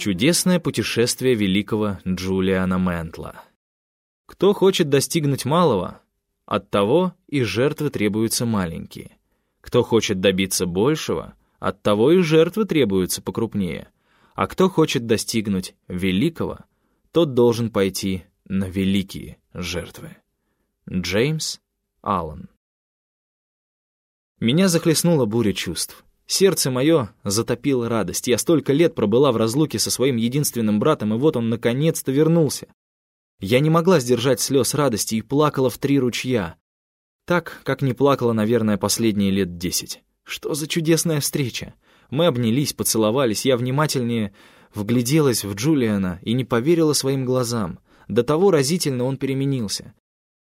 Чудесное путешествие великого Джулиана Ментла. Кто хочет достигнуть малого, от того и жертвы требуются маленькие. Кто хочет добиться большего, от того и жертвы требуются покрупнее. А кто хочет достигнуть великого, тот должен пойти на великие жертвы. Джеймс Аллен Меня захлестнула буря чувств. Сердце мое затопило радость. Я столько лет пробыла в разлуке со своим единственным братом, и вот он наконец-то вернулся. Я не могла сдержать слез радости и плакала в три ручья. Так, как не плакала, наверное, последние лет десять. Что за чудесная встреча! Мы обнялись, поцеловались, я внимательнее вгляделась в Джулиана и не поверила своим глазам. До того разительно он переменился.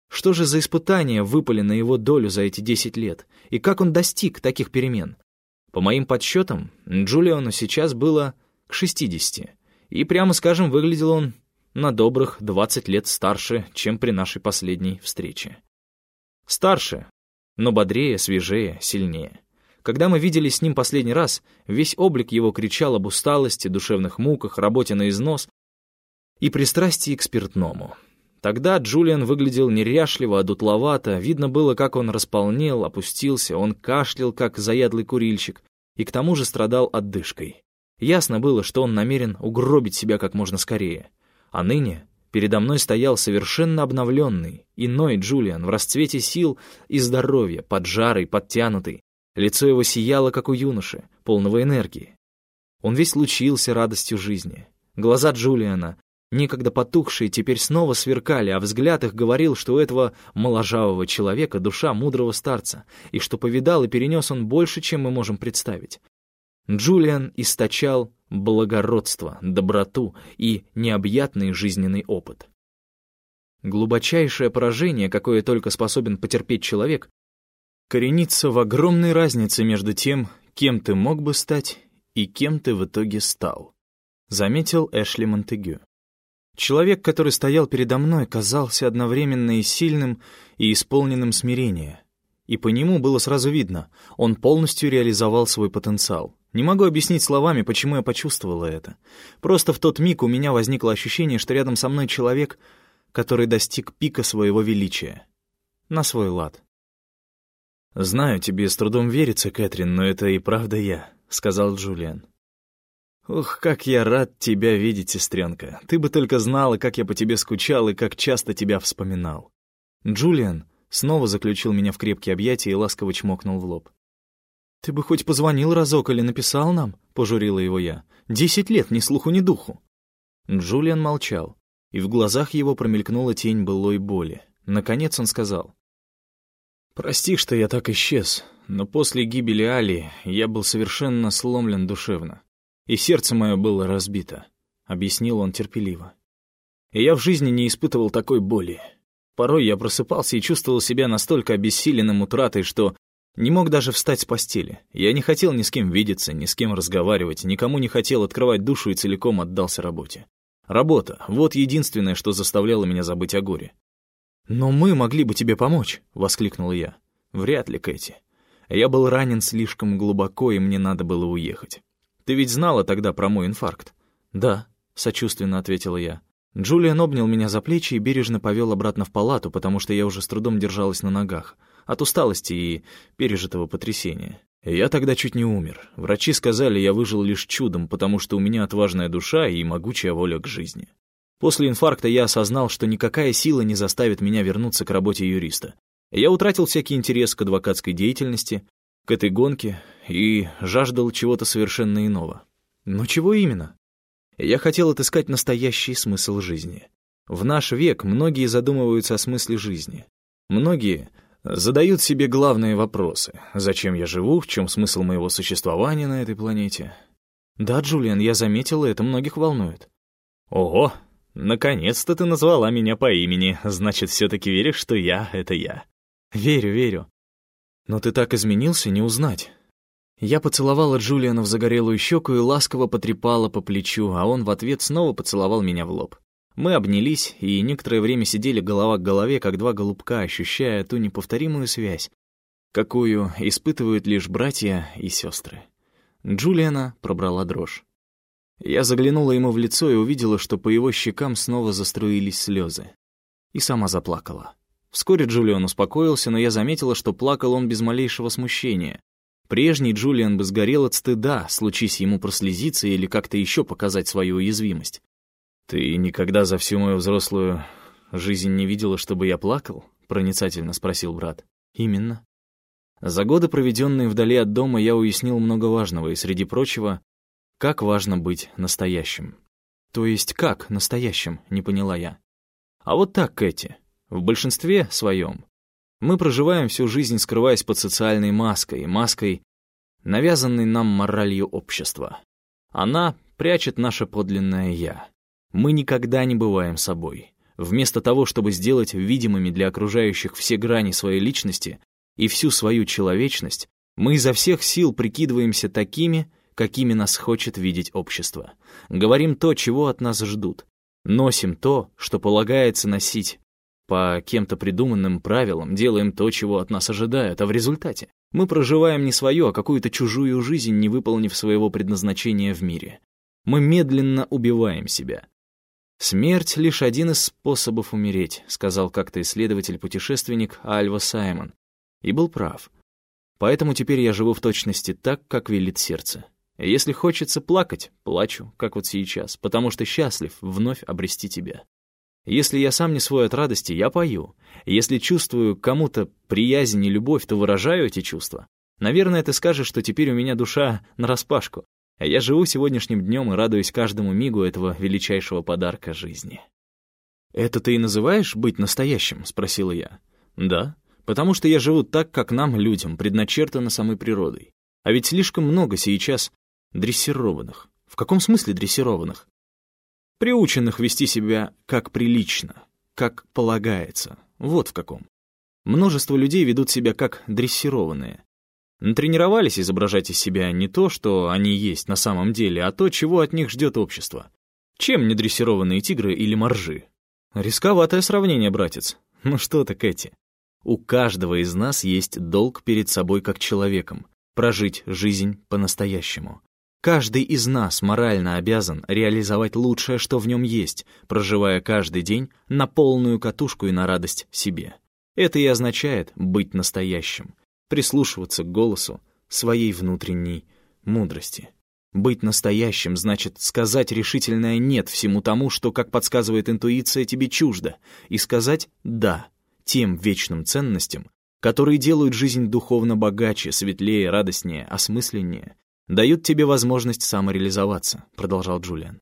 Что же за испытания выпали на его долю за эти десять лет? И как он достиг таких перемен? По моим подсчетам, Джулиану сейчас было к 60, и, прямо скажем, выглядел он на добрых 20 лет старше, чем при нашей последней встрече. Старше, но бодрее, свежее, сильнее. Когда мы виделись с ним последний раз, весь облик его кричал об усталости, душевных муках, работе на износ и пристрастии к спиртному. Тогда Джулиан выглядел неряшливо, а дутловато, видно было, как он располнел, опустился, он кашлял, как заядлый курильщик, и к тому же страдал отдышкой. Ясно было, что он намерен угробить себя как можно скорее. А ныне передо мной стоял совершенно обновленный, иной Джулиан в расцвете сил и здоровья, поджарый, подтянутый. Лицо его сияло, как у юноши, полного энергии. Он весь лучился радостью жизни. Глаза Джулиана некогда потухшие, теперь снова сверкали, а взгляд их говорил, что у этого моложавого человека душа мудрого старца, и что повидал и перенес он больше, чем мы можем представить. Джулиан источал благородство, доброту и необъятный жизненный опыт. Глубочайшее поражение, какое только способен потерпеть человек, коренится в огромной разнице между тем, кем ты мог бы стать и кем ты в итоге стал, заметил Эшли Монтегю. Человек, который стоял передо мной, казался одновременно и сильным, и исполненным смирения. И по нему было сразу видно, он полностью реализовал свой потенциал. Не могу объяснить словами, почему я почувствовала это. Просто в тот миг у меня возникло ощущение, что рядом со мной человек, который достиг пика своего величия. На свой лад. «Знаю, тебе с трудом верится, Кэтрин, но это и правда я», — сказал Джулиан. «Ух, как я рад тебя видеть, сестренка. Ты бы только знала, как я по тебе скучал и как часто тебя вспоминал». Джулиан снова заключил меня в крепкие объятия и ласково чмокнул в лоб. «Ты бы хоть позвонил разок или написал нам?» — пожурила его я. «Десять лет, ни слуху, ни духу». Джулиан молчал, и в глазах его промелькнула тень былой боли. Наконец он сказал. «Прости, что я так исчез, но после гибели Али я был совершенно сломлен душевно и сердце мое было разбито», — объяснил он терпеливо. «И я в жизни не испытывал такой боли. Порой я просыпался и чувствовал себя настолько обессиленным утратой, что не мог даже встать с постели. Я не хотел ни с кем видеться, ни с кем разговаривать, никому не хотел открывать душу и целиком отдался работе. Работа — вот единственное, что заставляло меня забыть о горе. «Но мы могли бы тебе помочь», — воскликнул я. «Вряд ли, Кэти. Я был ранен слишком глубоко, и мне надо было уехать. Ты ведь знала тогда про мой инфаркт?» «Да», — сочувственно ответила я. Джулиан обнял меня за плечи и бережно повел обратно в палату, потому что я уже с трудом держалась на ногах, от усталости и пережитого потрясения. Я тогда чуть не умер. Врачи сказали, я выжил лишь чудом, потому что у меня отважная душа и могучая воля к жизни. После инфаркта я осознал, что никакая сила не заставит меня вернуться к работе юриста. Я утратил всякий интерес к адвокатской деятельности, к этой гонке и жаждал чего-то совершенно иного. Но чего именно? Я хотел отыскать настоящий смысл жизни. В наш век многие задумываются о смысле жизни. Многие задают себе главные вопросы. Зачем я живу, в чем смысл моего существования на этой планете? Да, Джулиан, я заметила, это многих волнует. Ого, наконец-то ты назвала меня по имени, значит, все-таки веришь, что я — это я. Верю, верю. Но ты так изменился, не узнать. Я поцеловала Джулиана в загорелую щеку и ласково потрепала по плечу, а он в ответ снова поцеловал меня в лоб. Мы обнялись и некоторое время сидели голова к голове, как два голубка, ощущая ту неповторимую связь, какую испытывают лишь братья и сестры. Джулиана пробрала дрожь. Я заглянула ему в лицо и увидела, что по его щекам снова заструились слезы. И сама заплакала. Вскоре Джулиан успокоился, но я заметила, что плакал он без малейшего смущения. Прежний Джулиан бы сгорел от стыда, случись ему прослезиться или как-то еще показать свою уязвимость. «Ты никогда за всю мою взрослую жизнь не видела, чтобы я плакал?» — проницательно спросил брат. «Именно». За годы, проведенные вдали от дома, я уяснил много важного, и, среди прочего, как важно быть настоящим. То есть как настоящим, не поняла я. А вот так, Кэти. В большинстве своем мы проживаем всю жизнь, скрываясь под социальной маской, маской, навязанной нам моралью общества. Она прячет наше подлинное «я». Мы никогда не бываем собой. Вместо того, чтобы сделать видимыми для окружающих все грани своей личности и всю свою человечность, мы изо всех сил прикидываемся такими, какими нас хочет видеть общество. Говорим то, чего от нас ждут. Носим то, что полагается носить по кем-то придуманным правилам делаем то, чего от нас ожидают, а в результате мы проживаем не свою, а какую-то чужую жизнь, не выполнив своего предназначения в мире. Мы медленно убиваем себя. «Смерть — лишь один из способов умереть», — сказал как-то исследователь-путешественник Альва Саймон. И был прав. Поэтому теперь я живу в точности так, как велит сердце. Если хочется плакать, плачу, как вот сейчас, потому что счастлив вновь обрести тебя. Если я сам не свой от радости, я пою. Если чувствую кому-то приязнь и любовь, то выражаю эти чувства. Наверное, ты скажешь, что теперь у меня душа нараспашку. А я живу сегодняшним днем и радуюсь каждому мигу этого величайшего подарка жизни. «Это ты и называешь быть настоящим?» — спросила я. «Да, потому что я живу так, как нам, людям, предначертано самой природой. А ведь слишком много сейчас дрессированных. В каком смысле дрессированных? Приученных вести себя как прилично, как полагается. Вот в каком. Множество людей ведут себя как дрессированные. Натренировались изображать из себя не то, что они есть на самом деле, а то, чего от них ждет общество. Чем не дрессированные тигры или моржи? Рисковатое сравнение, братец. Ну что ты, Кэти. У каждого из нас есть долг перед собой как человеком — прожить жизнь по-настоящему. Каждый из нас морально обязан реализовать лучшее, что в нем есть, проживая каждый день на полную катушку и на радость себе. Это и означает быть настоящим, прислушиваться к голосу своей внутренней мудрости. Быть настоящим значит сказать решительное «нет» всему тому, что, как подсказывает интуиция, тебе чуждо, и сказать «да» тем вечным ценностям, которые делают жизнь духовно богаче, светлее, радостнее, осмысленнее, дают тебе возможность самореализоваться», — продолжал Джулиан.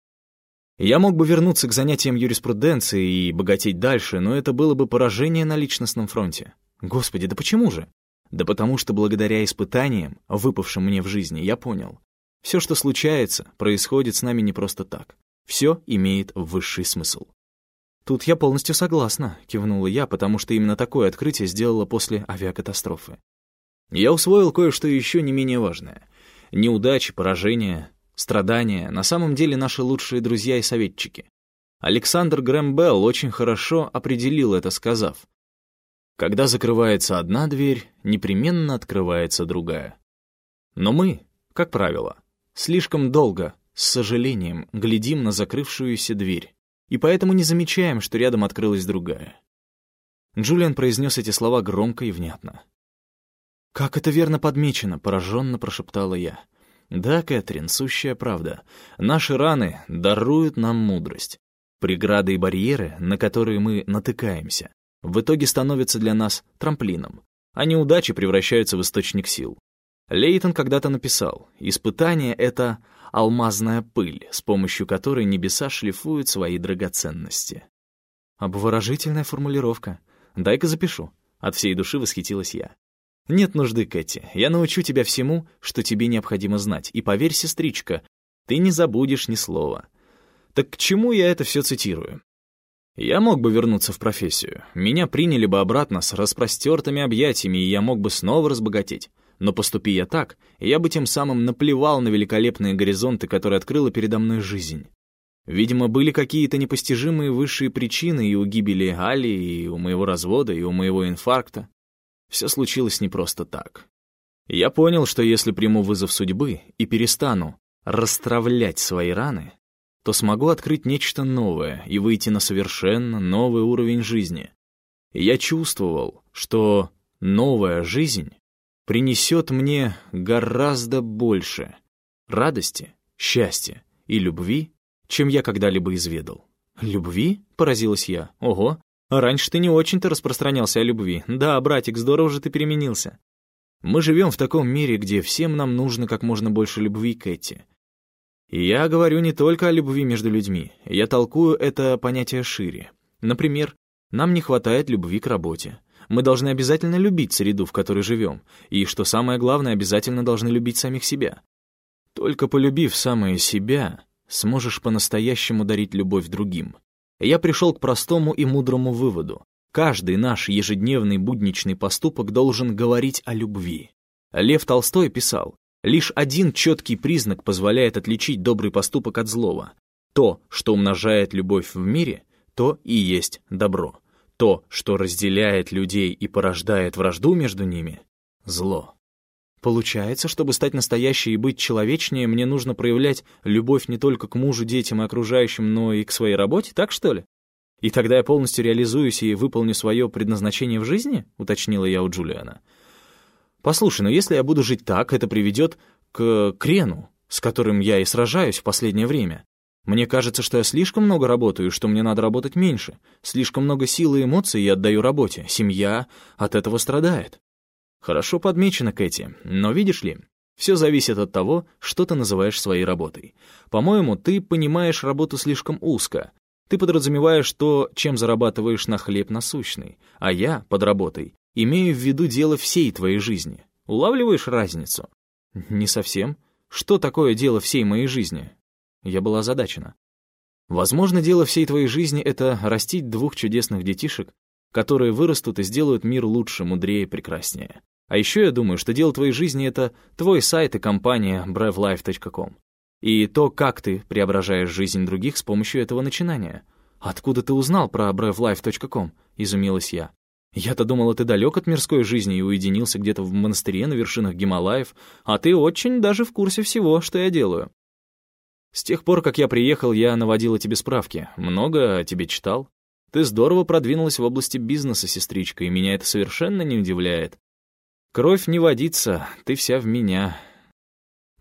«Я мог бы вернуться к занятиям юриспруденции и богатеть дальше, но это было бы поражение на личностном фронте. Господи, да почему же? Да потому что благодаря испытаниям, выпавшим мне в жизни, я понял. Все, что случается, происходит с нами не просто так. Все имеет высший смысл. «Тут я полностью согласна», — кивнула я, потому что именно такое открытие сделала после авиакатастрофы. Я усвоил кое-что еще не менее важное. Неудачи, поражения, страдания — на самом деле наши лучшие друзья и советчики. Александр Грэм Белл очень хорошо определил это, сказав, «Когда закрывается одна дверь, непременно открывается другая». Но мы, как правило, слишком долго, с сожалением, глядим на закрывшуюся дверь, и поэтому не замечаем, что рядом открылась другая. Джулиан произнес эти слова громко и внятно. «Как это верно подмечено!» — пораженно прошептала я. «Да, Кэтрин, сущая правда. Наши раны даруют нам мудрость. Преграды и барьеры, на которые мы натыкаемся, в итоге становятся для нас трамплином, а неудачи превращаются в источник сил. Лейтон когда-то написал, «Испытание — это алмазная пыль, с помощью которой небеса шлифуют свои драгоценности». Обворожительная формулировка. Дай-ка запишу. От всей души восхитилась я. «Нет нужды, Кэти. Я научу тебя всему, что тебе необходимо знать. И поверь, сестричка, ты не забудешь ни слова». Так к чему я это все цитирую? Я мог бы вернуться в профессию. Меня приняли бы обратно с распростертыми объятиями, и я мог бы снова разбогатеть. Но поступи я так, я бы тем самым наплевал на великолепные горизонты, которые открыла передо мной жизнь. Видимо, были какие-то непостижимые высшие причины и у гибели Али, и у моего развода, и у моего инфаркта. Все случилось не просто так. Я понял, что если приму вызов судьбы и перестану расстравлять свои раны, то смогу открыть нечто новое и выйти на совершенно новый уровень жизни. И я чувствовал, что новая жизнь принесет мне гораздо больше радости, счастья и любви, чем я когда-либо изведал. «Любви?» — поразилась я. «Ого, раньше ты не очень-то распространялся о любви. Да, братик, здорово же ты переменился». Мы живем в таком мире, где всем нам нужно как можно больше любви, Кэти. И я говорю не только о любви между людьми, я толкую это понятие шире. Например, нам не хватает любви к работе. Мы должны обязательно любить среду, в которой живем, и, что самое главное, обязательно должны любить самих себя. Только полюбив самое себя, сможешь по-настоящему дарить любовь другим. Я пришел к простому и мудрому выводу. Каждый наш ежедневный будничный поступок должен говорить о любви. Лев Толстой писал, «Лишь один четкий признак позволяет отличить добрый поступок от злого. То, что умножает любовь в мире, то и есть добро. То, что разделяет людей и порождает вражду между ними — зло». Получается, чтобы стать настоящей и быть человечнее, мне нужно проявлять любовь не только к мужу, детям и окружающим, но и к своей работе, так что ли? И тогда я полностью реализуюсь и выполню свое предназначение в жизни? Уточнила я у Джулиана. Послушай, но если я буду жить так, это приведет к крену, с которым я и сражаюсь в последнее время. Мне кажется, что я слишком много работаю, что мне надо работать меньше. Слишком много сил и эмоций я отдаю работе. Семья от этого страдает. Хорошо подмечено, Кэти, но видишь ли, все зависит от того, что ты называешь своей работой. По-моему, ты понимаешь работу слишком узко. Ты подразумеваешь то, чем зарабатываешь на хлеб насущный, а я, под работой, имею в виду дело всей твоей жизни. Улавливаешь разницу? Не совсем. Что такое дело всей моей жизни? Я была озадачена. Возможно, дело всей твоей жизни — это растить двух чудесных детишек, которые вырастут и сделают мир лучше, мудрее, прекраснее. А еще я думаю, что дело твоей жизни — это твой сайт и компания brevlife.com. И то, как ты преображаешь жизнь других с помощью этого начинания. «Откуда ты узнал про brevlife.com?» — изумилась я. «Я-то думала, ты далек от мирской жизни и уединился где-то в монастыре на вершинах Гималаев, а ты очень даже в курсе всего, что я делаю». «С тех пор, как я приехал, я наводила тебе справки. Много о тебе читал. Ты здорово продвинулась в области бизнеса, сестричка, и меня это совершенно не удивляет. «Кровь не водится, ты вся в меня».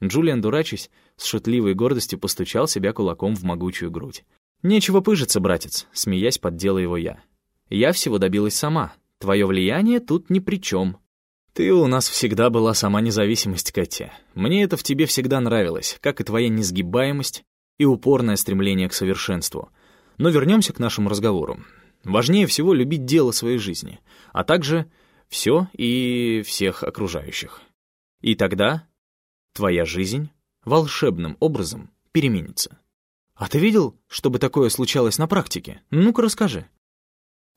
Джулиан, дурачись, с шутливой гордостью постучал себя кулаком в могучую грудь. «Нечего пыжиться, братец», — смеясь поддела его я. «Я всего добилась сама. Твое влияние тут ни при чем. Ты у нас всегда была сама независимость, Катя. Мне это в тебе всегда нравилось, как и твоя несгибаемость и упорное стремление к совершенству. Но вернемся к нашему разговору. Важнее всего любить дело своей жизни, а также все и всех окружающих. И тогда твоя жизнь волшебным образом переменится. А ты видел, чтобы такое случалось на практике? Ну-ка расскажи.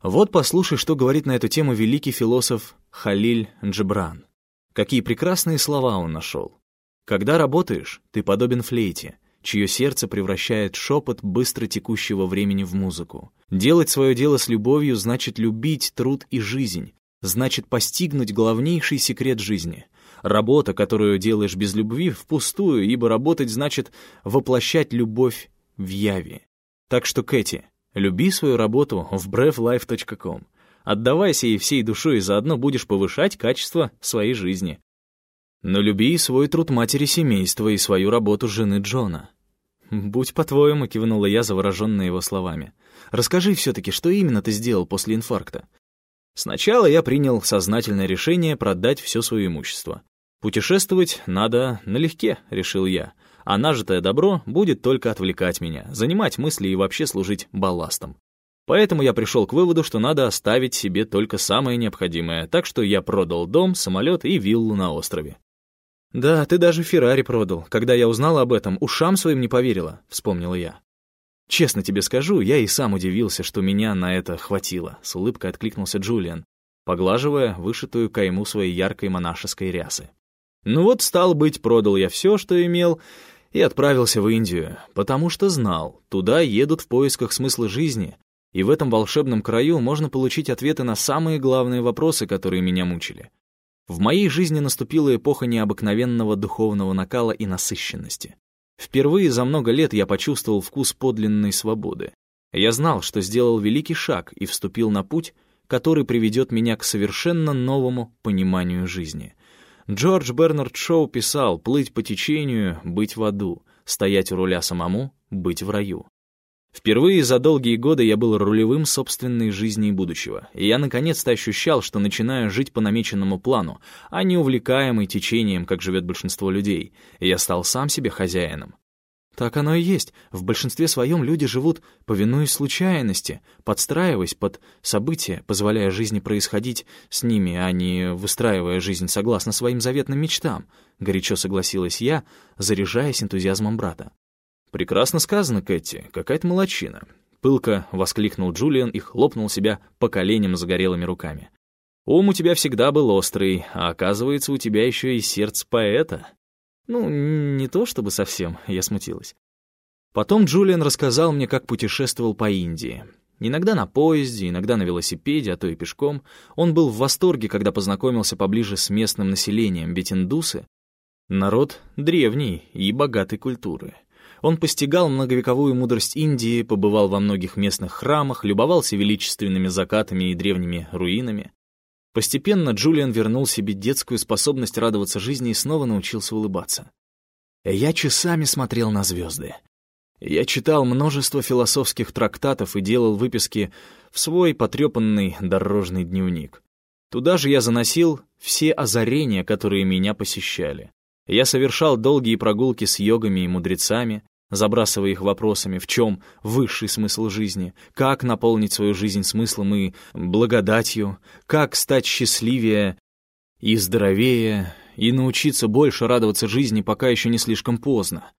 Вот послушай, что говорит на эту тему великий философ Халиль Джебран. Какие прекрасные слова он нашел. Когда работаешь, ты подобен флейте, чье сердце превращает шепот быстро текущего времени в музыку. Делать свое дело с любовью значит любить труд и жизнь, значит постигнуть главнейший секрет жизни. Работа, которую делаешь без любви, впустую, ибо работать значит воплощать любовь в яви. Так что, Кэти, люби свою работу в brevlife.com. Отдавайся ей всей душой, и заодно будешь повышать качество своей жизни. Но люби и свой труд матери семейства и свою работу жены Джона. «Будь по-твоему», — кивнула я, завороженная его словами. «Расскажи все-таки, что именно ты сделал после инфаркта? Сначала я принял сознательное решение продать все свое имущество. Путешествовать надо налегке, решил я, а нажитое добро будет только отвлекать меня, занимать мысли и вообще служить балластом. Поэтому я пришел к выводу, что надо оставить себе только самое необходимое, так что я продал дом, самолет и виллу на острове. «Да, ты даже Феррари продал. Когда я узнала об этом, ушам своим не поверила», — вспомнила я. «Честно тебе скажу, я и сам удивился, что меня на это хватило», — с улыбкой откликнулся Джулиан, поглаживая вышитую кайму своей яркой монашеской рясы. «Ну вот, стал быть, продал я все, что имел, и отправился в Индию, потому что знал, туда едут в поисках смысла жизни, и в этом волшебном краю можно получить ответы на самые главные вопросы, которые меня мучили. В моей жизни наступила эпоха необыкновенного духовного накала и насыщенности. Впервые за много лет я почувствовал вкус подлинной свободы. Я знал, что сделал великий шаг и вступил на путь, который приведет меня к совершенно новому пониманию жизни. Джордж Бернард Шоу писал «плыть по течению, быть в аду, стоять у руля самому, быть в раю». Впервые за долгие годы я был рулевым собственной жизни и будущего, и я наконец-то ощущал, что начинаю жить по намеченному плану, а не увлекаемый течением, как живет большинство людей, и я стал сам себе хозяином. Так оно и есть. В большинстве своем люди живут, повинуясь случайности, подстраиваясь под события, позволяя жизни происходить с ними, а не выстраивая жизнь согласно своим заветным мечтам, горячо согласилась я, заряжаясь энтузиазмом брата. «Прекрасно сказано, Кэти, какая-то молочина», — пылко воскликнул Джулиан и хлопнул себя по коленям загорелыми руками. «Ум у тебя всегда был острый, а оказывается, у тебя еще и сердце поэта». Ну, не то чтобы совсем, я смутилась. Потом Джулиан рассказал мне, как путешествовал по Индии. Иногда на поезде, иногда на велосипеде, а то и пешком. Он был в восторге, когда познакомился поближе с местным населением, ведь индусы — народ древний и богатой культуры. Он постигал многовековую мудрость Индии, побывал во многих местных храмах, любовался величественными закатами и древними руинами. Постепенно Джулиан вернул себе детскую способность радоваться жизни и снова научился улыбаться. Я часами смотрел на звезды. Я читал множество философских трактатов и делал выписки в свой потрепанный дорожный дневник. Туда же я заносил все озарения, которые меня посещали. Я совершал долгие прогулки с йогами и мудрецами, забрасывая их вопросами, в чем высший смысл жизни, как наполнить свою жизнь смыслом и благодатью, как стать счастливее и здоровее, и научиться больше радоваться жизни, пока еще не слишком поздно.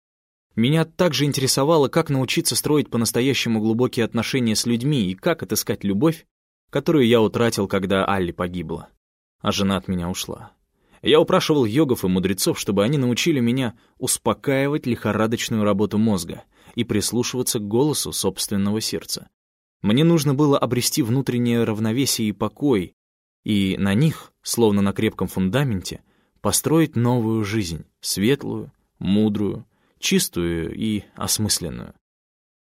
Меня также интересовало, как научиться строить по-настоящему глубокие отношения с людьми и как отыскать любовь, которую я утратил, когда Алли погибла, а жена от меня ушла. Я упрашивал йогов и мудрецов, чтобы они научили меня успокаивать лихорадочную работу мозга и прислушиваться к голосу собственного сердца. Мне нужно было обрести внутреннее равновесие и покой, и на них, словно на крепком фундаменте, построить новую жизнь, светлую, мудрую, чистую и осмысленную.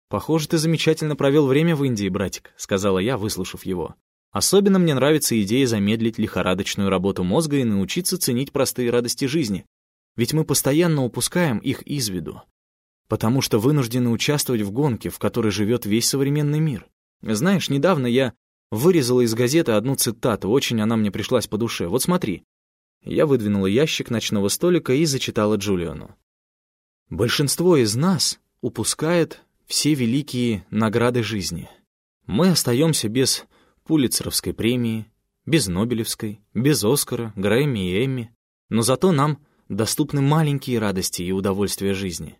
«Похоже, ты замечательно провел время в Индии, братик», — сказала я, выслушав его. Особенно мне нравится идея замедлить лихорадочную работу мозга и научиться ценить простые радости жизни. Ведь мы постоянно упускаем их из виду. Потому что вынуждены участвовать в гонке, в которой живет весь современный мир. Знаешь, недавно я вырезала из газеты одну цитату, очень она мне пришлась по душе. Вот смотри. Я выдвинула ящик ночного столика и зачитала Джулиану. «Большинство из нас упускает все великие награды жизни. Мы остаемся без Пулитцеровской премии, без Нобелевской, без Оскара, Грэмми и Эмми. Но зато нам доступны маленькие радости и удовольствия жизни.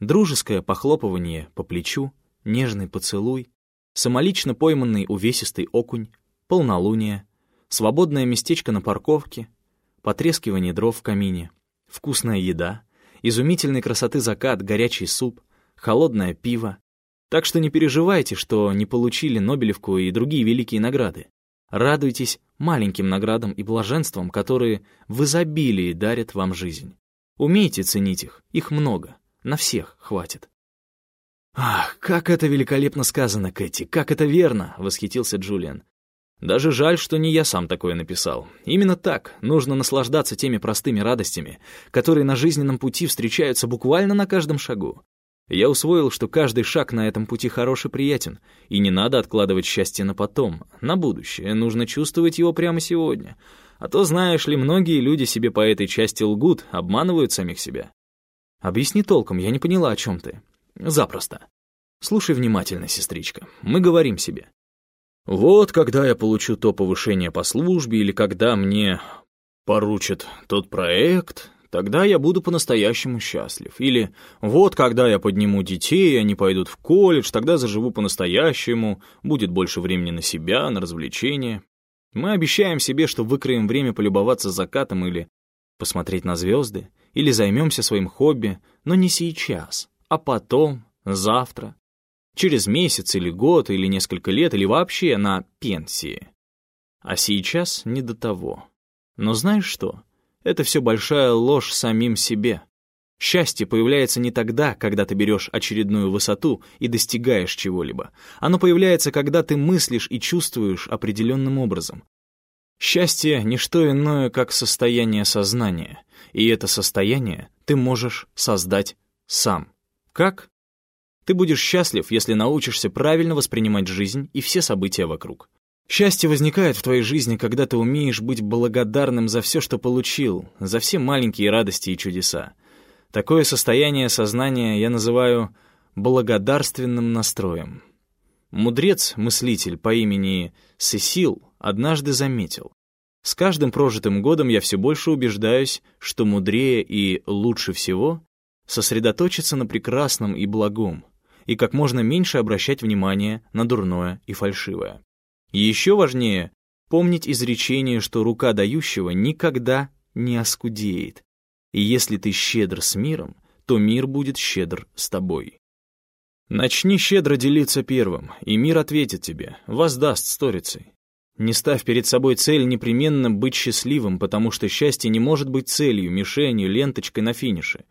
Дружеское похлопывание по плечу, нежный поцелуй, самолично пойманный увесистый окунь, полнолуние, свободное местечко на парковке, потрескивание дров в камине, вкусная еда, изумительной красоты закат, горячий суп, холодное пиво, так что не переживайте, что не получили Нобелевку и другие великие награды. Радуйтесь маленьким наградам и блаженствам, которые в изобилии дарят вам жизнь. Умейте ценить их, их много, на всех хватит. «Ах, как это великолепно сказано, Кэти, как это верно!» — восхитился Джулиан. «Даже жаль, что не я сам такое написал. Именно так, нужно наслаждаться теми простыми радостями, которые на жизненном пути встречаются буквально на каждом шагу. Я усвоил, что каждый шаг на этом пути хорош и приятен, и не надо откладывать счастье на потом, на будущее, нужно чувствовать его прямо сегодня. А то, знаешь ли, многие люди себе по этой части лгут, обманывают самих себя. Объясни толком, я не поняла, о чем ты. Запросто. Слушай внимательно, сестричка, мы говорим себе. Вот когда я получу то повышение по службе или когда мне поручат тот проект, Тогда я буду по-настоящему счастлив. Или вот когда я подниму детей, они пойдут в колледж, тогда заживу по-настоящему, будет больше времени на себя, на развлечения. Мы обещаем себе, что выкроем время полюбоваться закатом или посмотреть на звезды, или займемся своим хобби, но не сейчас, а потом, завтра, через месяц или год, или несколько лет, или вообще на пенсии. А сейчас не до того. Но знаешь что? Это все большая ложь самим себе. Счастье появляется не тогда, когда ты берешь очередную высоту и достигаешь чего-либо. Оно появляется, когда ты мыслишь и чувствуешь определенным образом. Счастье — не что иное, как состояние сознания, и это состояние ты можешь создать сам. Как? Ты будешь счастлив, если научишься правильно воспринимать жизнь и все события вокруг. Счастье возникает в твоей жизни, когда ты умеешь быть благодарным за все, что получил, за все маленькие радости и чудеса. Такое состояние сознания я называю благодарственным настроем. Мудрец-мыслитель по имени Сесил однажды заметил. С каждым прожитым годом я все больше убеждаюсь, что мудрее и лучше всего сосредоточиться на прекрасном и благом, и как можно меньше обращать внимание на дурное и фальшивое. Еще важнее помнить изречение, что рука дающего никогда не оскудеет, и если ты щедр с миром, то мир будет щедр с тобой. Начни щедро делиться первым, и мир ответит тебе, воздаст сторицей. Не ставь перед собой цель непременно быть счастливым, потому что счастье не может быть целью, мишенью, ленточкой на финише.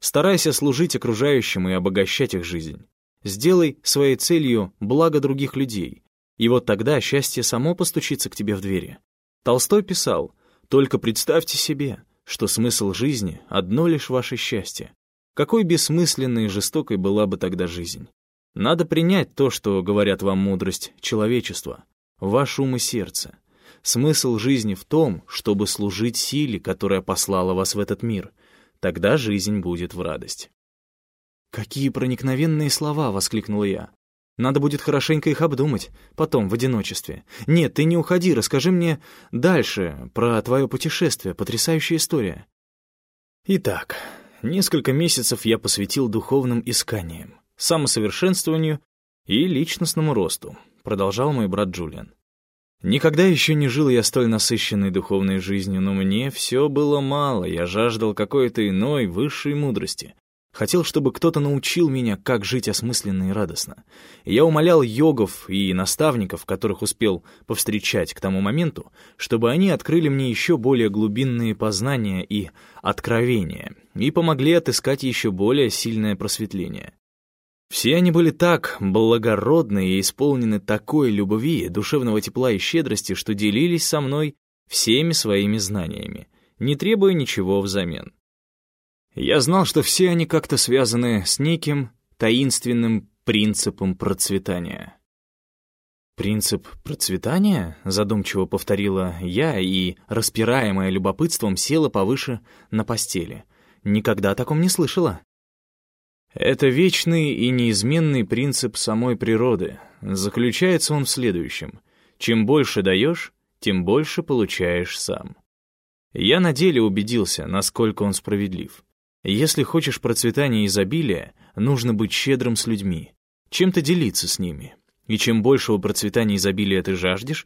Старайся служить окружающим и обогащать их жизнь. Сделай своей целью благо других людей, и вот тогда счастье само постучится к тебе в двери. Толстой писал, «Только представьте себе, что смысл жизни — одно лишь ваше счастье. Какой бессмысленной и жестокой была бы тогда жизнь? Надо принять то, что говорят вам мудрость человечества, ваш ум и сердце. Смысл жизни в том, чтобы служить силе, которая послала вас в этот мир. Тогда жизнь будет в радость. «Какие проникновенные слова!» — воскликнул я. Надо будет хорошенько их обдумать, потом, в одиночестве. Нет, ты не уходи, расскажи мне дальше про твое путешествие, потрясающая история. Итак, несколько месяцев я посвятил духовным исканиям, самосовершенствованию и личностному росту, продолжал мой брат Джулиан. Никогда еще не жил я столь насыщенной духовной жизнью, но мне все было мало, я жаждал какой-то иной, высшей мудрости. Хотел, чтобы кто-то научил меня, как жить осмысленно и радостно. я умолял йогов и наставников, которых успел повстречать к тому моменту, чтобы они открыли мне еще более глубинные познания и откровения и помогли отыскать еще более сильное просветление. Все они были так благородны и исполнены такой любви, душевного тепла и щедрости, что делились со мной всеми своими знаниями, не требуя ничего взамен. Я знал, что все они как-то связаны с неким таинственным принципом процветания. «Принцип процветания?» — задумчиво повторила я и, распираемая любопытством, села повыше на постели. Никогда о таком не слышала. Это вечный и неизменный принцип самой природы. Заключается он в следующем. Чем больше даешь, тем больше получаешь сам. Я на деле убедился, насколько он справедлив. Если хочешь процветания и изобилия, нужно быть щедрым с людьми, чем-то делиться с ними. И чем большего процветания и изобилия ты жаждешь,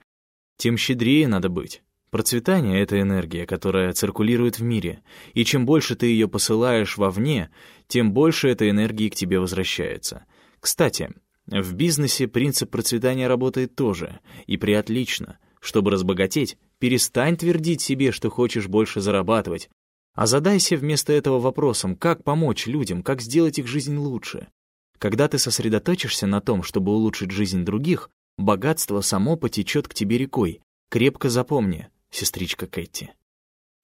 тем щедрее надо быть. Процветание — это энергия, которая циркулирует в мире, и чем больше ты ее посылаешь вовне, тем больше этой энергии к тебе возвращается. Кстати, в бизнесе принцип процветания работает тоже, и приотлично. Чтобы разбогатеть, перестань твердить себе, что хочешь больше зарабатывать, а задайся вместо этого вопросом, как помочь людям, как сделать их жизнь лучше. Когда ты сосредоточишься на том, чтобы улучшить жизнь других, богатство само потечет к тебе рекой. Крепко запомни, сестричка Кэти.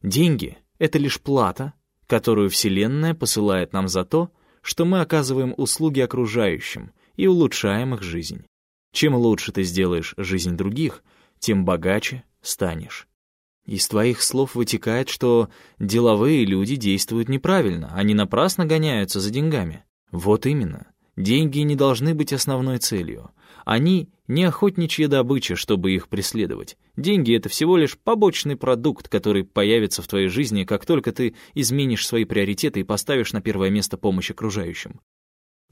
Деньги — это лишь плата, которую Вселенная посылает нам за то, что мы оказываем услуги окружающим и улучшаем их жизнь. Чем лучше ты сделаешь жизнь других, тем богаче станешь. Из твоих слов вытекает, что деловые люди действуют неправильно, они напрасно гоняются за деньгами. Вот именно. Деньги не должны быть основной целью. Они не охотничья добыча, чтобы их преследовать. Деньги — это всего лишь побочный продукт, который появится в твоей жизни, как только ты изменишь свои приоритеты и поставишь на первое место помощь окружающим.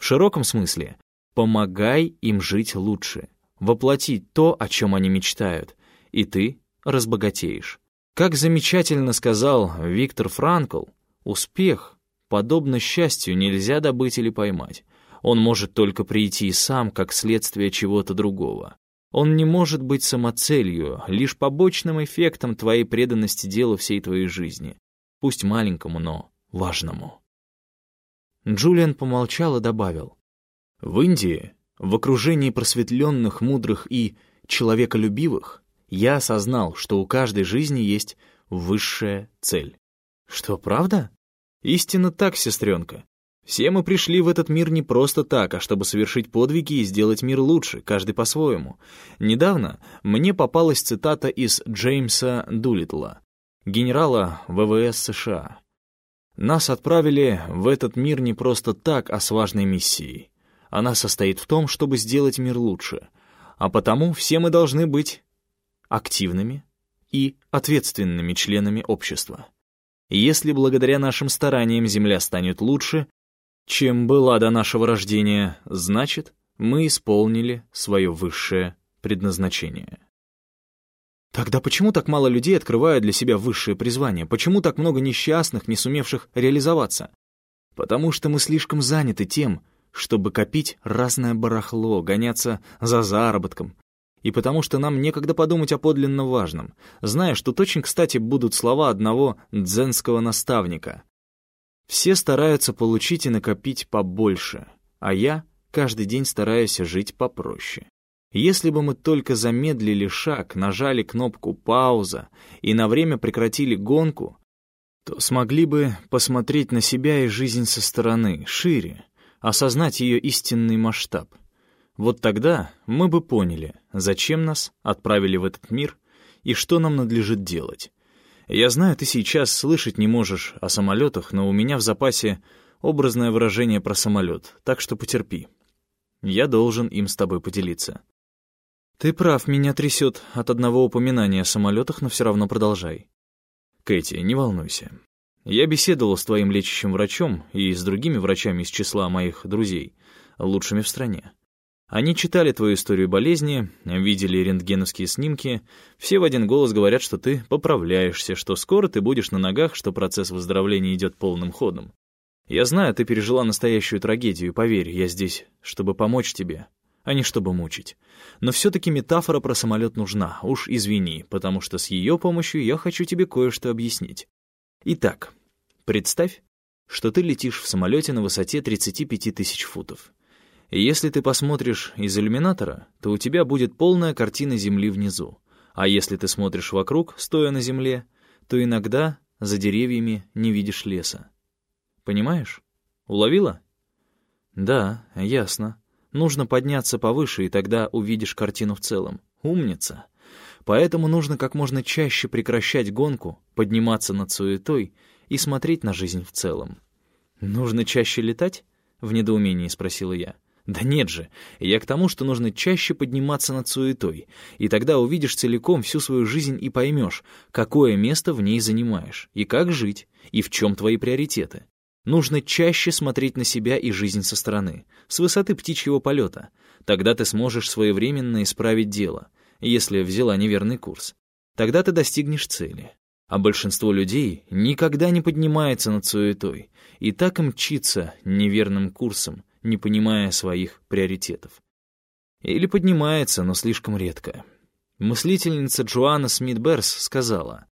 В широком смысле помогай им жить лучше, воплотить то, о чем они мечтают, и ты разбогатеешь. Как замечательно сказал Виктор Франкл, успех, подобно счастью, нельзя добыть или поймать. Он может только прийти сам, как следствие чего-то другого. Он не может быть самоцелью, лишь побочным эффектом твоей преданности делу всей твоей жизни. Пусть маленькому, но важному. Джулиан помолчал и добавил. «В Индии, в окружении просветленных, мудрых и человеколюбивых, я осознал, что у каждой жизни есть высшая цель». «Что, правда?» «Истинно так, сестренка. Все мы пришли в этот мир не просто так, а чтобы совершить подвиги и сделать мир лучше, каждый по-своему. Недавно мне попалась цитата из Джеймса Дулитла, генерала ВВС США. «Нас отправили в этот мир не просто так, а с важной миссией. Она состоит в том, чтобы сделать мир лучше. А потому все мы должны быть активными и ответственными членами общества. Если благодаря нашим стараниям Земля станет лучше, чем была до нашего рождения, значит, мы исполнили свое высшее предназначение. Тогда почему так мало людей открывают для себя высшее призвание? Почему так много несчастных, не сумевших реализоваться? Потому что мы слишком заняты тем, чтобы копить разное барахло, гоняться за заработком. И потому что нам некогда подумать о подлинно важном, зная, что очень кстати будут слова одного дзенского наставника. Все стараются получить и накопить побольше, а я каждый день стараюсь жить попроще. Если бы мы только замедлили шаг, нажали кнопку «пауза» и на время прекратили гонку, то смогли бы посмотреть на себя и жизнь со стороны, шире, осознать ее истинный масштаб. Вот тогда мы бы поняли, зачем нас отправили в этот мир и что нам надлежит делать. Я знаю, ты сейчас слышать не можешь о самолетах, но у меня в запасе образное выражение про самолет, так что потерпи. Я должен им с тобой поделиться. Ты прав, меня трясет от одного упоминания о самолетах, но все равно продолжай. Кэти, не волнуйся. Я беседовал с твоим лечащим врачом и с другими врачами из числа моих друзей, лучшими в стране. Они читали твою историю болезни, видели рентгеновские снимки, все в один голос говорят, что ты поправляешься, что скоро ты будешь на ногах, что процесс выздоровления идет полным ходом. Я знаю, ты пережила настоящую трагедию, поверь, я здесь, чтобы помочь тебе, а не чтобы мучить. Но все-таки метафора про самолет нужна, уж извини, потому что с ее помощью я хочу тебе кое-что объяснить. Итак, представь, что ты летишь в самолете на высоте 35 тысяч футов. И если ты посмотришь из иллюминатора, то у тебя будет полная картина Земли внизу. А если ты смотришь вокруг, стоя на Земле, то иногда за деревьями не видишь леса. Понимаешь? Уловила? Да, ясно. Нужно подняться повыше, и тогда увидишь картину в целом. Умница. Поэтому нужно как можно чаще прекращать гонку, подниматься над суетой и смотреть на жизнь в целом. «Нужно чаще летать?» — в недоумении спросила я. Да нет же, я к тому, что нужно чаще подниматься над суетой, и тогда увидишь целиком всю свою жизнь и поймешь, какое место в ней занимаешь, и как жить, и в чем твои приоритеты. Нужно чаще смотреть на себя и жизнь со стороны, с высоты птичьего полета. Тогда ты сможешь своевременно исправить дело, если взяла неверный курс. Тогда ты достигнешь цели. А большинство людей никогда не поднимается над суетой, и так и мчится неверным курсом, не понимая своих приоритетов. Или поднимается, но слишком редко. Мыслительница Джоанна Смит-Берс сказала,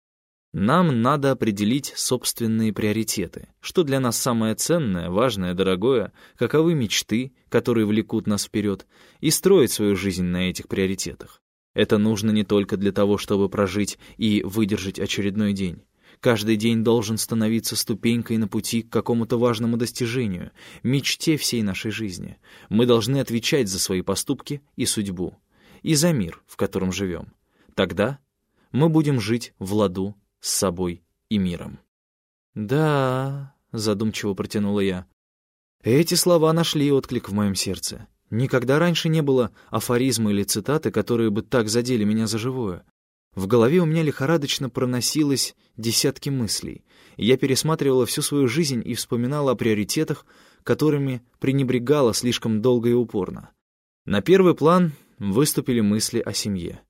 «Нам надо определить собственные приоритеты, что для нас самое ценное, важное, дорогое, каковы мечты, которые влекут нас вперед, и строить свою жизнь на этих приоритетах. Это нужно не только для того, чтобы прожить и выдержать очередной день. Каждый день должен становиться ступенькой на пути к какому-то важному достижению, мечте всей нашей жизни. Мы должны отвечать за свои поступки и судьбу, и за мир, в котором живем. Тогда мы будем жить в ладу с собой и миром. «Да», — задумчиво протянула я, — «эти слова нашли отклик в моем сердце. Никогда раньше не было афоризма или цитаты, которые бы так задели меня за живое. В голове у меня лихорадочно проносилось десятки мыслей. Я пересматривала всю свою жизнь и вспоминала о приоритетах, которыми пренебрегала слишком долго и упорно. На первый план выступили мысли о семье.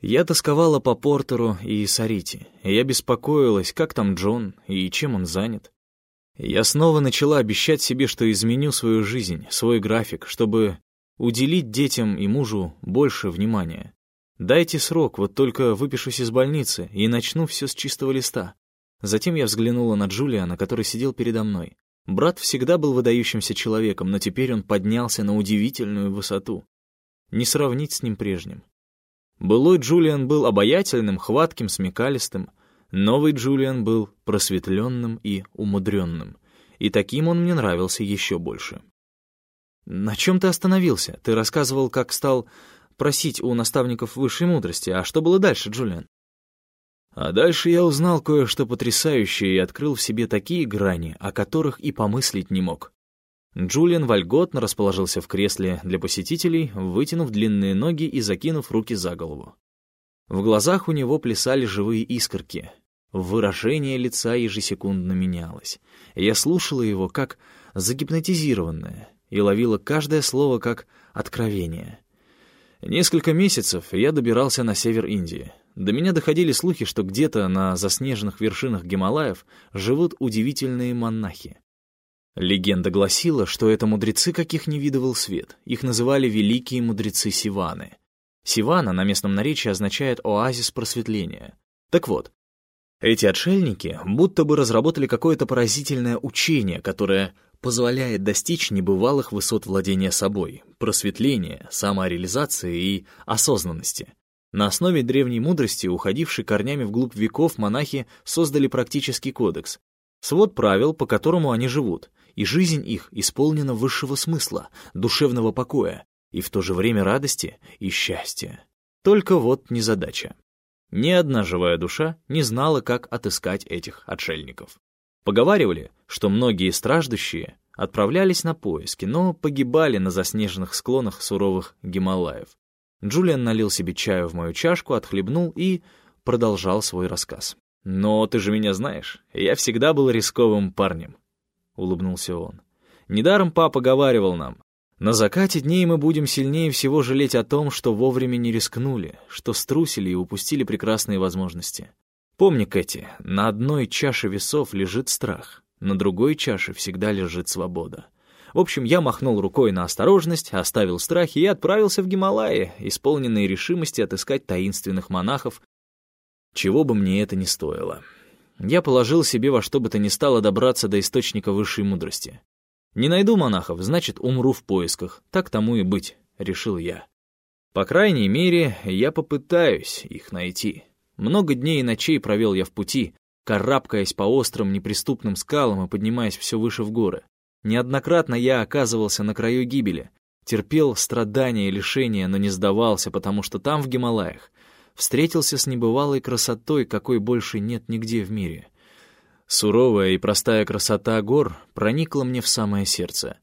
Я тосковала по Портеру и Сарите, я беспокоилась, как там Джон и чем он занят. Я снова начала обещать себе, что изменю свою жизнь, свой график, чтобы уделить детям и мужу больше внимания. Дайте срок, вот только выпишусь из больницы и начну все с чистого листа. Затем я взглянула на Джулиана, который сидел передо мной. Брат всегда был выдающимся человеком, но теперь он поднялся на удивительную высоту. Не сравнить с ним прежним. Былой Джулиан был обаятельным, хватким, смекалистым. Новый Джулиан был просветленным и умудренным. И таким он мне нравился еще больше. «На чем ты остановился? Ты рассказывал, как стал просить у наставников высшей мудрости. А что было дальше, Джулиан?» А дальше я узнал кое-что потрясающее и открыл в себе такие грани, о которых и помыслить не мог. Джулиан вольготно расположился в кресле для посетителей, вытянув длинные ноги и закинув руки за голову. В глазах у него плясали живые искорки. Выражение лица ежесекундно менялось. Я слушала его как загипнотизированная и ловила каждое слово как откровение. Несколько месяцев я добирался на север Индии. До меня доходили слухи, что где-то на заснеженных вершинах Гималаев живут удивительные монахи. Легенда гласила, что это мудрецы, каких не видывал свет. Их называли великие мудрецы Сиваны. Сивана на местном наречии означает «оазис просветления». Так вот, эти отшельники будто бы разработали какое-то поразительное учение, которое позволяет достичь небывалых высот владения собой, просветления, самореализации и осознанности. На основе древней мудрости, уходившей корнями вглубь веков, монахи создали практический кодекс, свод правил, по которому они живут, и жизнь их исполнена высшего смысла, душевного покоя, и в то же время радости и счастья. Только вот незадача. Ни одна живая душа не знала, как отыскать этих отшельников. Поговаривали, что многие страждущие отправлялись на поиски, но погибали на заснеженных склонах суровых Гималаев. Джулиан налил себе чаю в мою чашку, отхлебнул и продолжал свой рассказ. «Но ты же меня знаешь, я всегда был рисковым парнем улыбнулся он. Недаром папа говаривал нам, на закате дней мы будем сильнее всего жалеть о том, что вовремя не рискнули, что струсили и упустили прекрасные возможности. Помни, Кэти, на одной чаше весов лежит страх, на другой чаше всегда лежит свобода. В общем, я махнул рукой на осторожность, оставил страхи и отправился в Гималаи, исполненные решимости отыскать таинственных монахов, чего бы мне это ни стоило. Я положил себе во что бы то ни стало добраться до источника высшей мудрости. Не найду монахов, значит, умру в поисках. Так тому и быть, решил я. По крайней мере, я попытаюсь их найти. Много дней и ночей провел я в пути, карабкаясь по острым неприступным скалам и поднимаясь все выше в горы. Неоднократно я оказывался на краю гибели, терпел страдания и лишения, но не сдавался, потому что там, в Гималаях, встретился с небывалой красотой, какой больше нет нигде в мире. Суровая и простая красота гор проникла мне в самое сердце.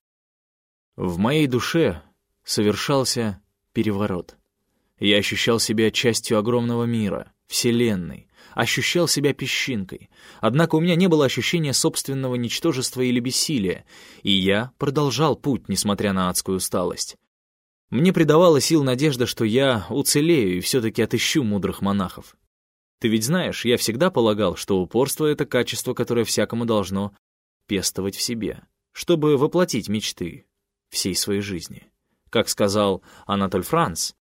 В моей душе совершался переворот. Я ощущал себя частью огромного мира, Вселенной, ощущал себя песчинкой. Однако у меня не было ощущения собственного ничтожества или бессилия, и я продолжал путь, несмотря на адскую усталость. Мне придавала сил надежда, что я уцелею и все-таки отыщу мудрых монахов. Ты ведь знаешь, я всегда полагал, что упорство — это качество, которое всякому должно пестовать в себе, чтобы воплотить мечты всей своей жизни. Как сказал Анатоль Франц,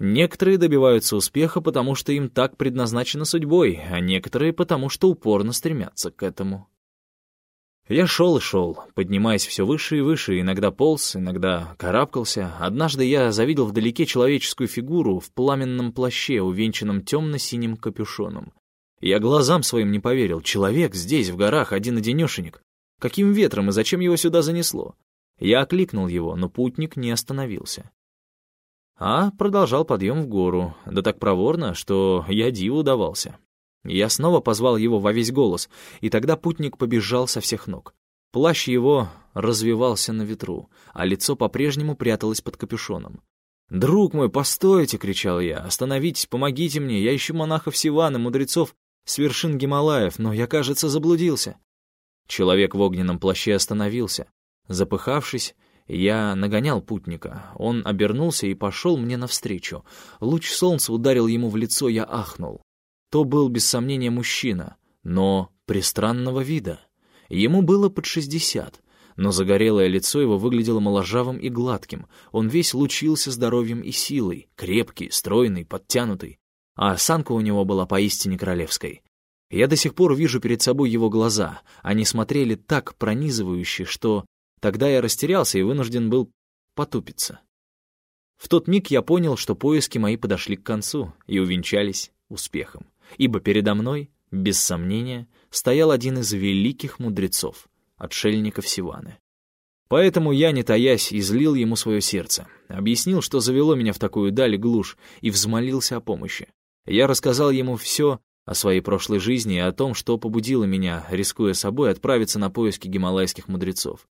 некоторые добиваются успеха, потому что им так предназначено судьбой, а некоторые потому, что упорно стремятся к этому. Я шел и шел, поднимаясь все выше и выше, иногда полз, иногда карабкался. Однажды я завидел вдалеке человеческую фигуру в пламенном плаще, увенчанном темно-синим капюшоном. Я глазам своим не поверил. Человек здесь, в горах, один-одинешенек. Каким ветром и зачем его сюда занесло? Я окликнул его, но путник не остановился. А продолжал подъем в гору, да так проворно, что я диву давался. Я снова позвал его во весь голос, и тогда путник побежал со всех ног. Плащ его развивался на ветру, а лицо по-прежнему пряталось под капюшоном. «Друг мой, постойте!» — кричал я. «Остановитесь, помогите мне! Я ищу монахов Сивана, мудрецов с вершин Гималаев, но я, кажется, заблудился». Человек в огненном плаще остановился. Запыхавшись, я нагонял путника. Он обернулся и пошел мне навстречу. Луч солнца ударил ему в лицо, я ахнул. То был, без сомнения, мужчина, но пристранного вида. Ему было под шестьдесят, но загорелое лицо его выглядело моложавым и гладким. Он весь лучился здоровьем и силой, крепкий, стройный, подтянутый. А осанка у него была поистине королевской. Я до сих пор вижу перед собой его глаза. Они смотрели так пронизывающе, что тогда я растерялся и вынужден был потупиться. В тот миг я понял, что поиски мои подошли к концу и увенчались успехом, ибо передо мной, без сомнения, стоял один из великих мудрецов, отшельников Сиваны. Поэтому я, не таясь, излил ему свое сердце, объяснил, что завело меня в такую даль глушь, и взмолился о помощи. Я рассказал ему все о своей прошлой жизни и о том, что побудило меня, рискуя собой, отправиться на поиски гималайских мудрецов.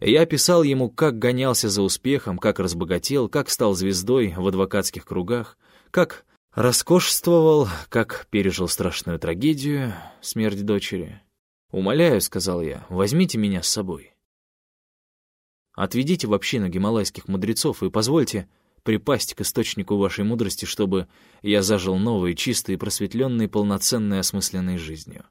Я описал ему, как гонялся за успехом, как разбогател, как стал звездой в адвокатских кругах, как роскошествовал, как пережил страшную трагедию, смерть дочери. «Умоляю», — сказал я, — «возьмите меня с собой». Отведите в общину гималайских мудрецов и позвольте припасть к источнику вашей мудрости, чтобы я зажил новой, чистой, просветленной, полноценной, осмысленной жизнью».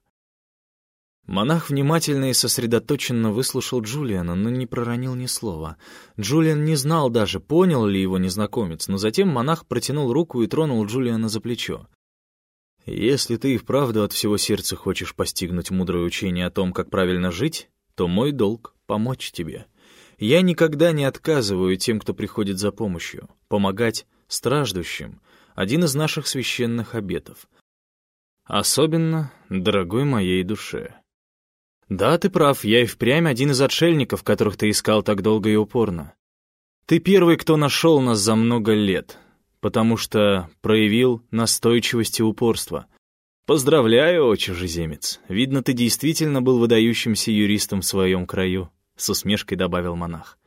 Монах внимательно и сосредоточенно выслушал Джулиана, но не проронил ни слова. Джулиан не знал даже, понял ли его незнакомец, но затем монах протянул руку и тронул Джулиана за плечо. «Если ты и вправду от всего сердца хочешь постигнуть мудрое учение о том, как правильно жить, то мой долг — помочь тебе. Я никогда не отказываю тем, кто приходит за помощью. Помогать страждущим — один из наших священных обетов. Особенно дорогой моей душе. Да, ты прав, я и впрямь один из отшельников, которых ты искал так долго и упорно. Ты первый, кто нашел нас за много лет, потому что проявил настойчивость и упорство. Поздравляю, о. Видно, ты действительно был выдающимся юристом в своем краю. — с усмешкой добавил монах.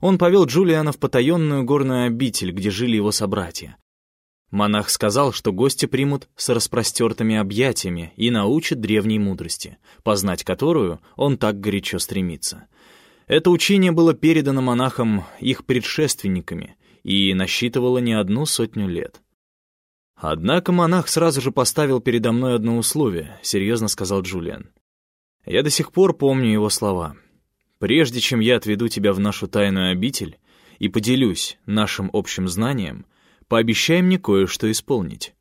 Он повел Джулиана в потаенную горную обитель, где жили его собратья. Монах сказал, что гости примут с распростертыми объятиями и научат древней мудрости, познать которую он так горячо стремится. Это учение было передано монахам их предшественниками и насчитывало не одну сотню лет. «Однако монах сразу же поставил передо мной одно условие», — серьезно сказал Джулиан. Я до сих пор помню его слова. Прежде чем я отведу тебя в нашу тайную обитель и поделюсь нашим общим знанием, пообещай мне кое-что исполнить.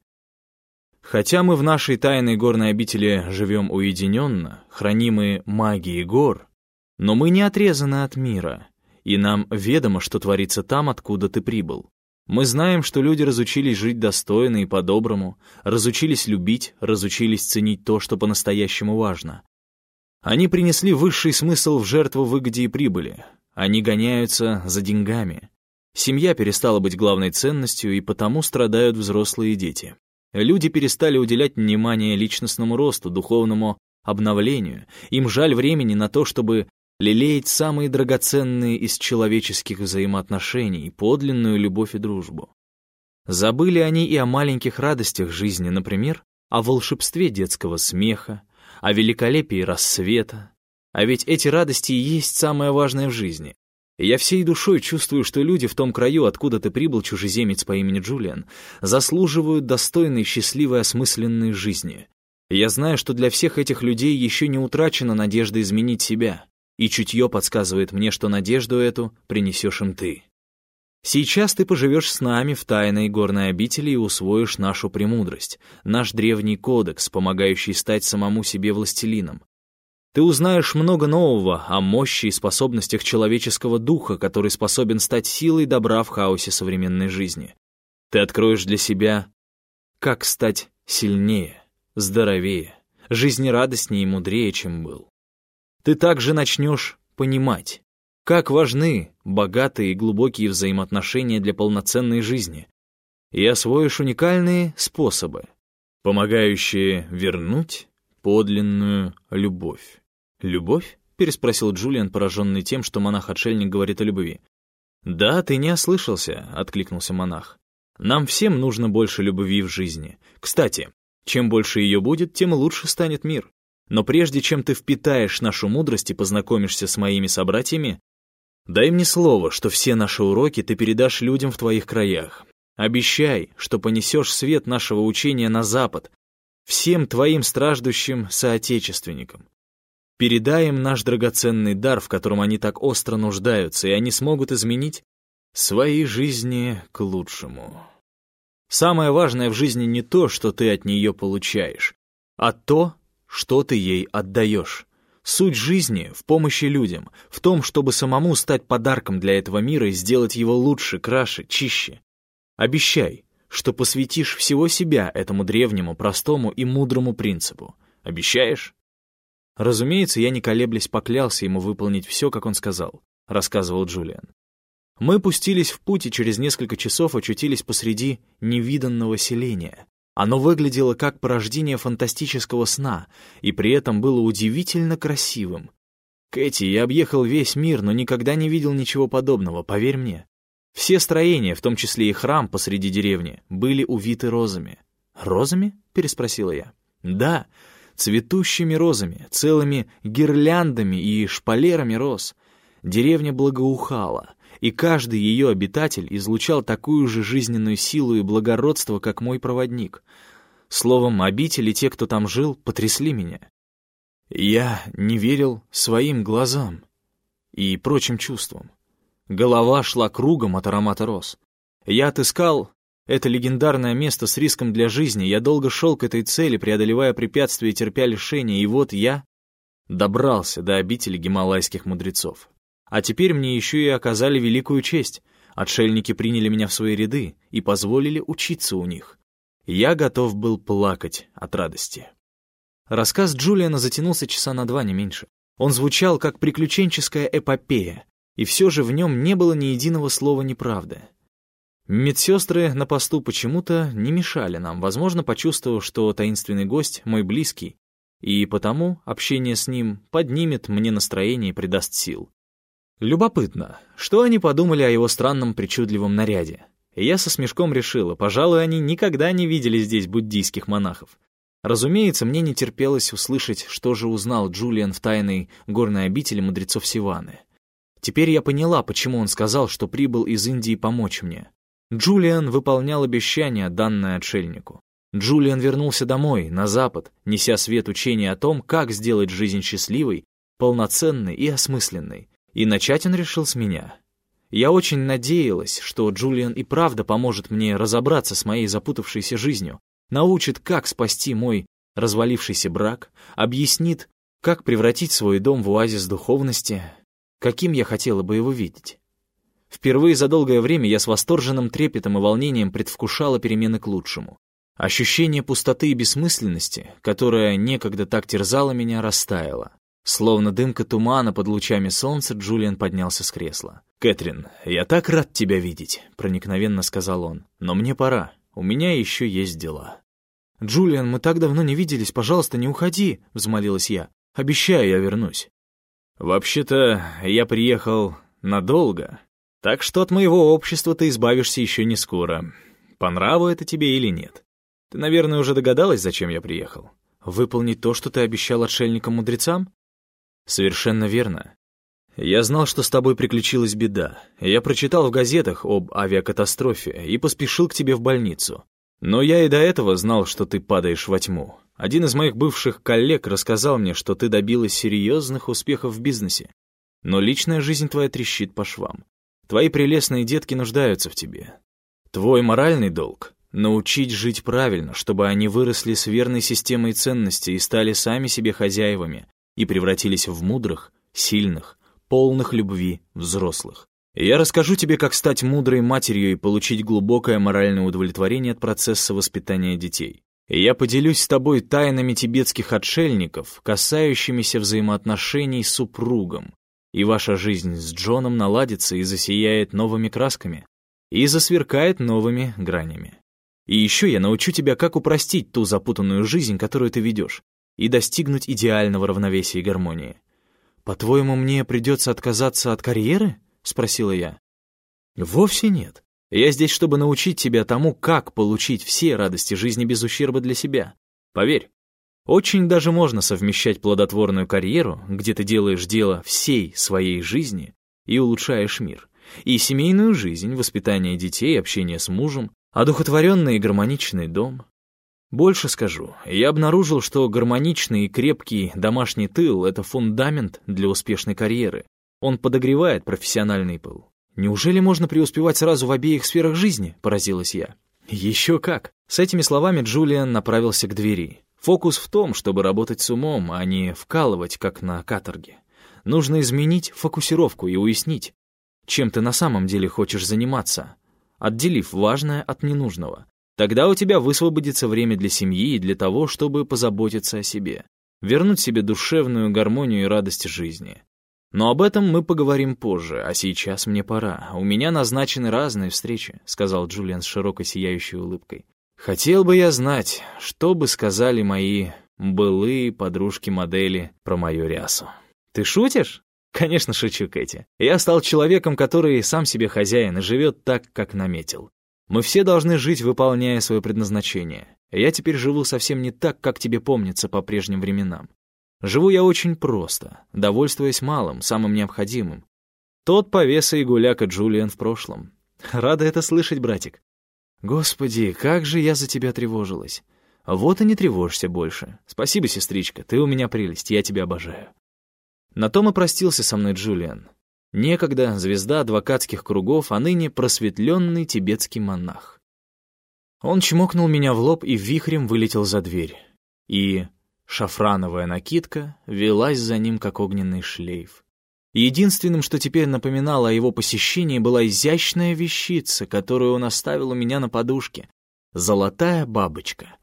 Хотя мы в нашей тайной горной обители живем уединенно, хранимые магией гор, но мы не отрезаны от мира, и нам ведомо, что творится там, откуда ты прибыл. Мы знаем, что люди разучились жить достойно и по-доброму, разучились любить, разучились ценить то, что по-настоящему важно. Они принесли высший смысл в жертву выгоде и прибыли. Они гоняются за деньгами. Семья перестала быть главной ценностью, и потому страдают взрослые дети. Люди перестали уделять внимание личностному росту, духовному обновлению. Им жаль времени на то, чтобы лелеять самые драгоценные из человеческих взаимоотношений, подлинную любовь и дружбу. Забыли они и о маленьких радостях жизни, например, о волшебстве детского смеха, о великолепии рассвета. А ведь эти радости и есть самое важное в жизни. Я всей душой чувствую, что люди в том краю, откуда ты прибыл, чужеземец по имени Джулиан, заслуживают достойной, счастливой, осмысленной жизни. Я знаю, что для всех этих людей еще не утрачена надежда изменить себя, и чутье подсказывает мне, что надежду эту принесешь им ты. Сейчас ты поживешь с нами в тайной горной обители и усвоишь нашу премудрость, наш древний кодекс, помогающий стать самому себе властелином. Ты узнаешь много нового о мощи и способностях человеческого духа, который способен стать силой добра в хаосе современной жизни. Ты откроешь для себя, как стать сильнее, здоровее, жизнерадостнее и мудрее, чем был. Ты также начнешь понимать, как важны богатые и глубокие взаимоотношения для полноценной жизни. И освоишь уникальные способы, помогающие вернуть подлинную любовь. «Любовь?» — переспросил Джулиан, пораженный тем, что монах-отшельник говорит о любви. «Да, ты не ослышался», — откликнулся монах. «Нам всем нужно больше любви в жизни. Кстати, чем больше ее будет, тем лучше станет мир. Но прежде чем ты впитаешь нашу мудрость и познакомишься с моими собратьями, Дай мне слово, что все наши уроки ты передашь людям в твоих краях. Обещай, что понесешь свет нашего учения на Запад, всем твоим страждущим соотечественникам. Передай им наш драгоценный дар, в котором они так остро нуждаются, и они смогут изменить свои жизни к лучшему. Самое важное в жизни не то, что ты от нее получаешь, а то, что ты ей отдаешь. Суть жизни в помощи людям, в том, чтобы самому стать подарком для этого мира и сделать его лучше, краше, чище. Обещай, что посвятишь всего себя этому древнему, простому и мудрому принципу. Обещаешь? Разумеется, я не колеблясь поклялся ему выполнить все, как он сказал, рассказывал Джулиан. Мы пустились в путь и через несколько часов очутились посреди невиданного селения. Оно выглядело как порождение фантастического сна, и при этом было удивительно красивым. Кэти, я объехал весь мир, но никогда не видел ничего подобного, поверь мне. Все строения, в том числе и храм посреди деревни, были увиты розами. «Розами?» — переспросила я. «Да, цветущими розами, целыми гирляндами и шпалерами роз. Деревня благоухала, и каждый ее обитатель излучал такую же жизненную силу и благородство, как мой проводник. Словом, обители, те, кто там жил, потрясли меня. Я не верил своим глазам и прочим чувствам. Голова шла кругом от аромата роз. Я отыскал это легендарное место с риском для жизни. Я долго шел к этой цели, преодолевая препятствия и терпя лишения, и вот я добрался до обители гималайских мудрецов. А теперь мне еще и оказали великую честь. Отшельники приняли меня в свои ряды и позволили учиться у них. Я готов был плакать от радости. Рассказ Джулиана затянулся часа на два, не меньше. Он звучал как приключенческая эпопея, и все же в нем не было ни единого слова неправды. Медсестры на посту почему-то не мешали нам, возможно, почувствовав, что таинственный гость мой близкий, и потому общение с ним поднимет мне настроение и придаст сил. Любопытно, что они подумали о его странном причудливом наряде. Я со смешком решила, пожалуй, они никогда не видели здесь буддийских монахов. Разумеется, мне не терпелось услышать, что же узнал Джулиан в тайной горной обители мудрецов Сиваны. Теперь я поняла, почему он сказал, что прибыл из Индии помочь мне. Джулиан выполнял обещание, данное отшельнику. Джулиан вернулся домой, на запад, неся свет учения о том, как сделать жизнь счастливой, полноценной и осмысленной. И начать он решил с меня. Я очень надеялась, что Джулиан и правда поможет мне разобраться с моей запутавшейся жизнью, научит, как спасти мой развалившийся брак, объяснит, как превратить свой дом в оазис духовности, каким я хотела бы его видеть. Впервые за долгое время я с восторженным трепетом и волнением предвкушала перемены к лучшему. Ощущение пустоты и бессмысленности, которое некогда так терзало меня, растаяло. Словно дымка тумана под лучами солнца, Джулиан поднялся с кресла. «Кэтрин, я так рад тебя видеть», — проникновенно сказал он. «Но мне пора. У меня еще есть дела». «Джулиан, мы так давно не виделись. Пожалуйста, не уходи», — взмолилась я. «Обещаю, я вернусь». «Вообще-то, я приехал надолго, так что от моего общества ты избавишься еще не скоро. По нраву это тебе или нет? Ты, наверное, уже догадалась, зачем я приехал? Выполнить то, что ты обещал отшельникам-мудрецам? «Совершенно верно. Я знал, что с тобой приключилась беда. Я прочитал в газетах об авиакатастрофе и поспешил к тебе в больницу. Но я и до этого знал, что ты падаешь во тьму. Один из моих бывших коллег рассказал мне, что ты добилась серьезных успехов в бизнесе. Но личная жизнь твоя трещит по швам. Твои прелестные детки нуждаются в тебе. Твой моральный долг — научить жить правильно, чтобы они выросли с верной системой ценностей и стали сами себе хозяевами, и превратились в мудрых, сильных, полных любви взрослых. я расскажу тебе, как стать мудрой матерью и получить глубокое моральное удовлетворение от процесса воспитания детей. Я поделюсь с тобой тайнами тибетских отшельников, касающимися взаимоотношений с супругом, и ваша жизнь с Джоном наладится и засияет новыми красками, и засверкает новыми гранями. И еще я научу тебя, как упростить ту запутанную жизнь, которую ты ведешь, и достигнуть идеального равновесия и гармонии. «По-твоему, мне придется отказаться от карьеры?» — спросила я. «Вовсе нет. Я здесь, чтобы научить тебя тому, как получить все радости жизни без ущерба для себя. Поверь, очень даже можно совмещать плодотворную карьеру, где ты делаешь дело всей своей жизни и улучшаешь мир, и семейную жизнь, воспитание детей, общение с мужем, одухотворенный и гармоничный дом, больше скажу, я обнаружил, что гармоничный и крепкий домашний тыл — это фундамент для успешной карьеры. Он подогревает профессиональный пыл. «Неужели можно преуспевать сразу в обеих сферах жизни?» — поразилась я. «Еще как!» С этими словами Джулиан направился к двери. Фокус в том, чтобы работать с умом, а не вкалывать, как на каторге. Нужно изменить фокусировку и уяснить, чем ты на самом деле хочешь заниматься, отделив важное от ненужного. Тогда у тебя высвободится время для семьи и для того, чтобы позаботиться о себе, вернуть себе душевную гармонию и радость жизни. Но об этом мы поговорим позже, а сейчас мне пора. У меня назначены разные встречи», — сказал Джулиан с широкой сияющей улыбкой. «Хотел бы я знать, что бы сказали мои былые подружки-модели про мою рясу». «Ты шутишь?» «Конечно, шучу, Кэти. Я стал человеком, который сам себе хозяин и живет так, как наметил. Мы все должны жить, выполняя свое предназначение. Я теперь живу совсем не так, как тебе помнится по прежним временам. Живу я очень просто, довольствуясь малым, самым необходимым. Тот повеса и гуляка Джулиан в прошлом. Рада это слышать, братик. Господи, как же я за тебя тревожилась. Вот и не тревожься больше. Спасибо, сестричка, ты у меня прелесть, я тебя обожаю. На том и простился со мной Джулиан. Некогда звезда адвокатских кругов, а ныне просветленный тибетский монах. Он чмокнул меня в лоб и вихрем вылетел за дверь. И Шафрановая накидка велась за ним, как огненный шлейф. Единственным, что теперь напоминало о его посещении, была изящная вещица, которую он оставил у меня на подушке. Золотая бабочка.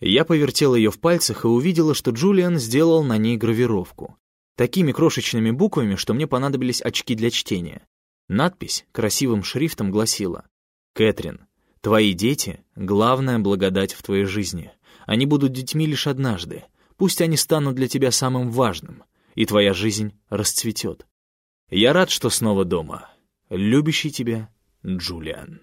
Я повертел ее в пальцах и увидела, что Джулиан сделал на ней гравировку. Такими крошечными буквами, что мне понадобились очки для чтения. Надпись красивым шрифтом гласила «Кэтрин, твои дети — главная благодать в твоей жизни. Они будут детьми лишь однажды. Пусть они станут для тебя самым важным, и твоя жизнь расцветет. Я рад, что снова дома. Любящий тебя Джулиан.